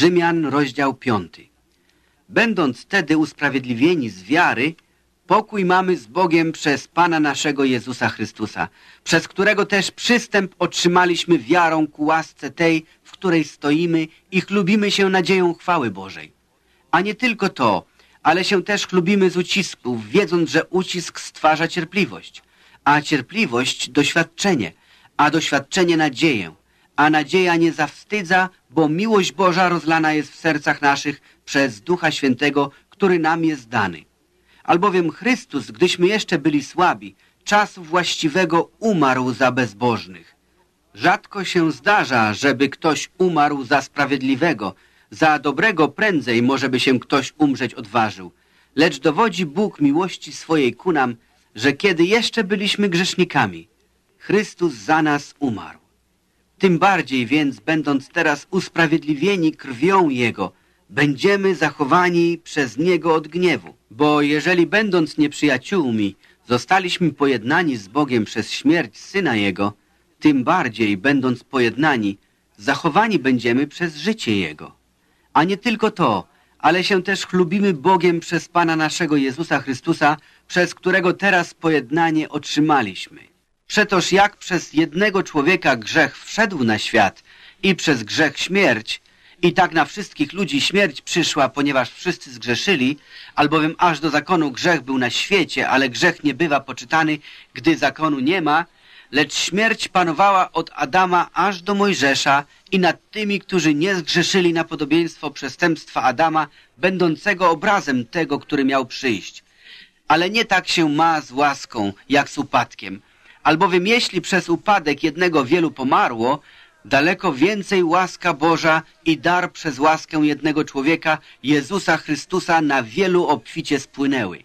Rzymian, rozdział 5. Będąc wtedy usprawiedliwieni z wiary, pokój mamy z Bogiem przez Pana naszego Jezusa Chrystusa, przez którego też przystęp otrzymaliśmy wiarą ku łasce tej, w której stoimy i chlubimy się nadzieją chwały Bożej. A nie tylko to, ale się też chlubimy z ucisków, wiedząc, że ucisk stwarza cierpliwość, a cierpliwość doświadczenie, a doświadczenie nadzieję, a nadzieja nie zawstydza, bo miłość Boża rozlana jest w sercach naszych przez Ducha Świętego, który nam jest dany. Albowiem Chrystus, gdyśmy jeszcze byli słabi, czasu właściwego umarł za bezbożnych. Rzadko się zdarza, żeby ktoś umarł za sprawiedliwego, za dobrego prędzej może by się ktoś umrzeć odważył. Lecz dowodzi Bóg miłości swojej ku nam, że kiedy jeszcze byliśmy grzesznikami, Chrystus za nas umarł. Tym bardziej więc, będąc teraz usprawiedliwieni krwią Jego, będziemy zachowani przez Niego od gniewu. Bo jeżeli będąc nieprzyjaciółmi, zostaliśmy pojednani z Bogiem przez śmierć Syna Jego, tym bardziej, będąc pojednani, zachowani będziemy przez życie Jego. A nie tylko to, ale się też chlubimy Bogiem przez Pana naszego Jezusa Chrystusa, przez którego teraz pojednanie otrzymaliśmy. Przetoż jak przez jednego człowieka grzech wszedł na świat i przez grzech śmierć, i tak na wszystkich ludzi śmierć przyszła, ponieważ wszyscy zgrzeszyli, albowiem aż do zakonu grzech był na świecie, ale grzech nie bywa poczytany, gdy zakonu nie ma, lecz śmierć panowała od Adama aż do Mojżesza i nad tymi, którzy nie zgrzeszyli na podobieństwo przestępstwa Adama, będącego obrazem tego, który miał przyjść. Ale nie tak się ma z łaską, jak z upadkiem. Albowiem jeśli przez upadek jednego wielu pomarło, daleko więcej łaska Boża i dar przez łaskę jednego człowieka, Jezusa Chrystusa, na wielu obficie spłynęły.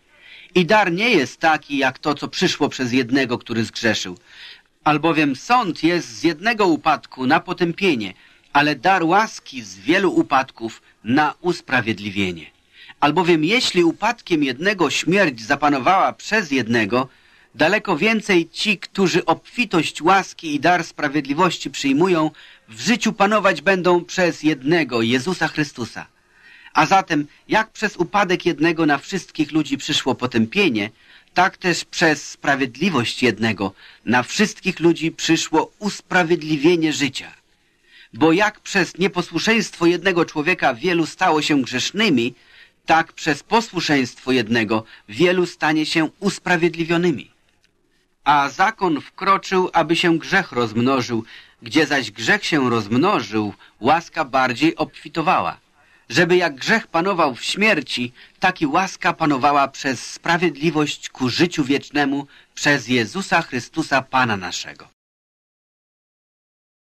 I dar nie jest taki, jak to, co przyszło przez jednego, który zgrzeszył. Albowiem sąd jest z jednego upadku na potępienie, ale dar łaski z wielu upadków na usprawiedliwienie. Albowiem jeśli upadkiem jednego śmierć zapanowała przez jednego, daleko więcej ci, którzy obfitość łaski i dar sprawiedliwości przyjmują, w życiu panować będą przez jednego, Jezusa Chrystusa. A zatem, jak przez upadek jednego na wszystkich ludzi przyszło potępienie, tak też przez sprawiedliwość jednego na wszystkich ludzi przyszło usprawiedliwienie życia. Bo jak przez nieposłuszeństwo jednego człowieka wielu stało się grzesznymi, tak przez posłuszeństwo jednego wielu stanie się usprawiedliwionymi. A zakon wkroczył, aby się grzech rozmnożył, gdzie zaś grzech się rozmnożył, łaska bardziej obfitowała. Żeby jak grzech panował w śmierci, tak i łaska panowała przez sprawiedliwość ku życiu wiecznemu przez Jezusa Chrystusa Pana naszego.